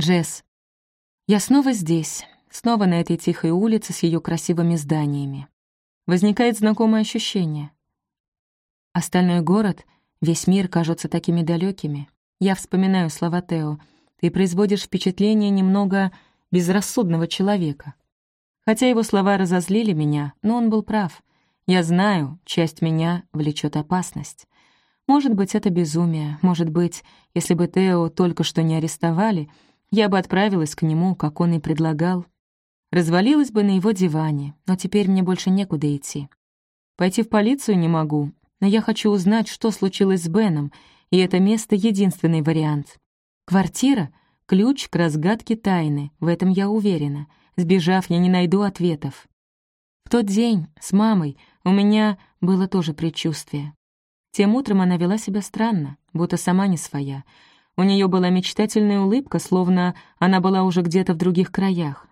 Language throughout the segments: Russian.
Джесс. Я снова здесь, снова на этой тихой улице с ее красивыми зданиями. Возникает знакомое ощущение. Остальной город, весь мир кажутся такими далекими. Я вспоминаю слова Тео. Ты производишь впечатление немного безрассудного человека. Хотя его слова разозлили меня, но он был прав. Я знаю, часть меня влечет опасность. Может быть, это безумие. Может быть, если бы Тео только что не арестовали — я бы отправилась к нему, как он и предлагал. Развалилась бы на его диване, но теперь мне больше некуда идти. Пойти в полицию не могу, но я хочу узнать, что случилось с Беном, и это место — единственный вариант. Квартира — ключ к разгадке тайны, в этом я уверена. Сбежав, я не найду ответов. В тот день с мамой у меня было тоже предчувствие. Тем утром она вела себя странно, будто сама не своя — у нее была мечтательная улыбка, словно она была уже где-то в других краях.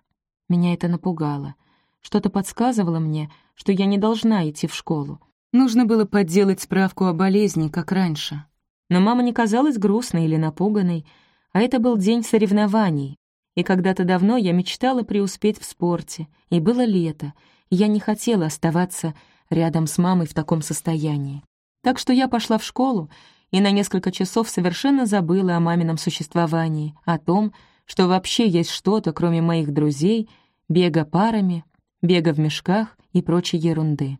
Меня это напугало. Что-то подсказывало мне, что я не должна идти в школу. Нужно было подделать справку о болезни, как раньше. Но мама не казалась грустной или напуганной, а это был день соревнований. И когда-то давно я мечтала преуспеть в спорте, и было лето, и я не хотела оставаться рядом с мамой в таком состоянии. Так что я пошла в школу и на несколько часов совершенно забыла о мамином существовании, о том, что вообще есть что-то, кроме моих друзей, бега парами, бега в мешках и прочей ерунды.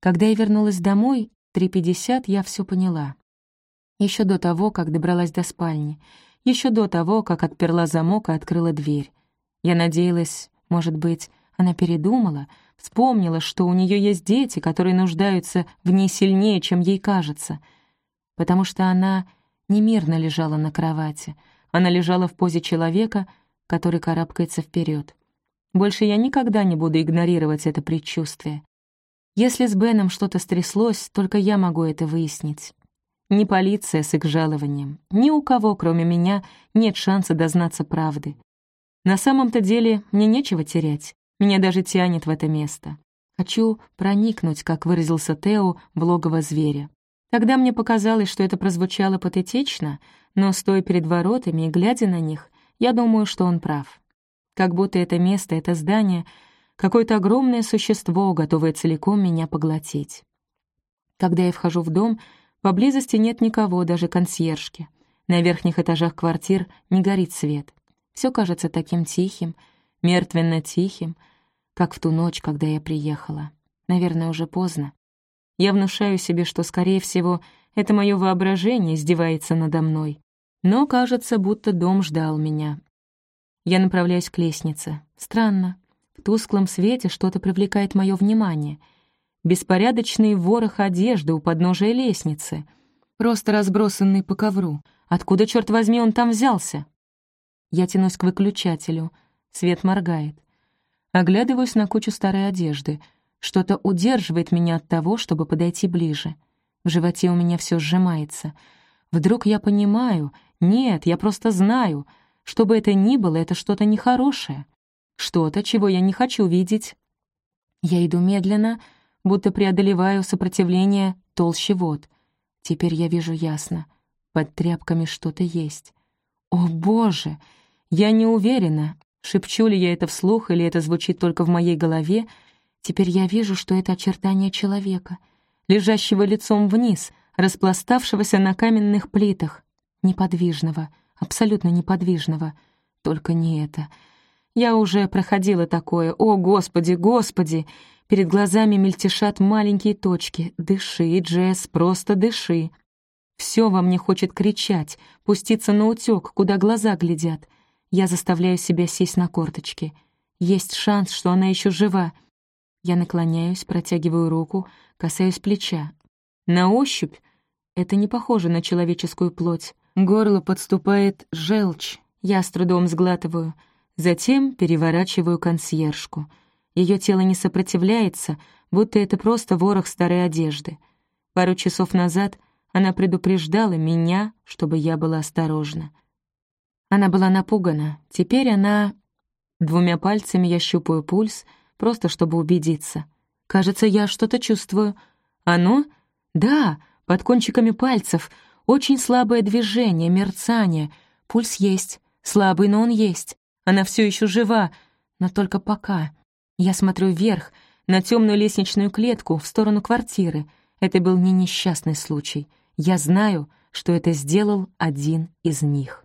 Когда я вернулась домой, 3.50, я все поняла. Еще до того, как добралась до спальни, еще до того, как отперла замок и открыла дверь. Я надеялась, может быть, она передумала, вспомнила, что у нее есть дети, которые нуждаются в ней сильнее, чем ей кажется — потому что она немирно лежала на кровати. Она лежала в позе человека, который карабкается вперед. Больше я никогда не буду игнорировать это предчувствие. Если с Беном что-то стряслось, только я могу это выяснить. Ни полиция с их жалованием, ни у кого, кроме меня, нет шанса дознаться правды. На самом-то деле мне нечего терять, меня даже тянет в это место. Хочу проникнуть, как выразился Тео, в логово зверя. Тогда мне показалось, что это прозвучало патетично, но, стоя перед воротами и глядя на них, я думаю, что он прав. Как будто это место, это здание — какое-то огромное существо, готовое целиком меня поглотить. Когда я вхожу в дом, поблизости нет никого, даже консьержки. На верхних этажах квартир не горит свет. Все кажется таким тихим, мертвенно-тихим, как в ту ночь, когда я приехала. Наверное, уже поздно. Я внушаю себе, что, скорее всего, это мое воображение издевается надо мной. Но кажется, будто дом ждал меня. Я направляюсь к лестнице. Странно. В тусклом свете что-то привлекает мое внимание. Беспорядочный ворох одежды у подножия лестницы. Просто разбросанный по ковру. Откуда, черт возьми, он там взялся? Я тянусь к выключателю. Свет моргает. Оглядываюсь на кучу старой одежды — что-то удерживает меня от того, чтобы подойти ближе. В животе у меня все сжимается. Вдруг я понимаю, нет, я просто знаю, что бы это ни было, это что-то нехорошее. Что-то, чего я не хочу видеть. Я иду медленно, будто преодолеваю сопротивление толще вод. Теперь я вижу ясно. Под тряпками что-то есть. О, Боже! Я не уверена, шепчу ли я это вслух или это звучит только в моей голове, Теперь я вижу, что это очертание человека, лежащего лицом вниз, распластавшегося на каменных плитах, неподвижного, абсолютно неподвижного. Только не это. Я уже проходила такое. О, Господи, Господи! Перед глазами мельтешат маленькие точки. Дыши, Джесс, просто дыши. Все во мне хочет кричать, пуститься на утёк, куда глаза глядят. Я заставляю себя сесть на корточки. Есть шанс, что она еще жива, я наклоняюсь, протягиваю руку, касаюсь плеча. На ощупь это не похоже на человеческую плоть. Горло подступает желчь. Я с трудом сглатываю. Затем переворачиваю консьержку. Ее тело не сопротивляется, будто это просто ворох старой одежды. Пару часов назад она предупреждала меня, чтобы я была осторожна. Она была напугана. Теперь она... Двумя пальцами я щупаю пульс — просто чтобы убедиться. Кажется, я что-то чувствую. Оно? Да, под кончиками пальцев. Очень слабое движение, мерцание. Пульс есть. Слабый, но он есть. Она все еще жива, но только пока. Я смотрю вверх, на темную лестничную клетку, в сторону квартиры. Это был не несчастный случай. Я знаю, что это сделал один из них.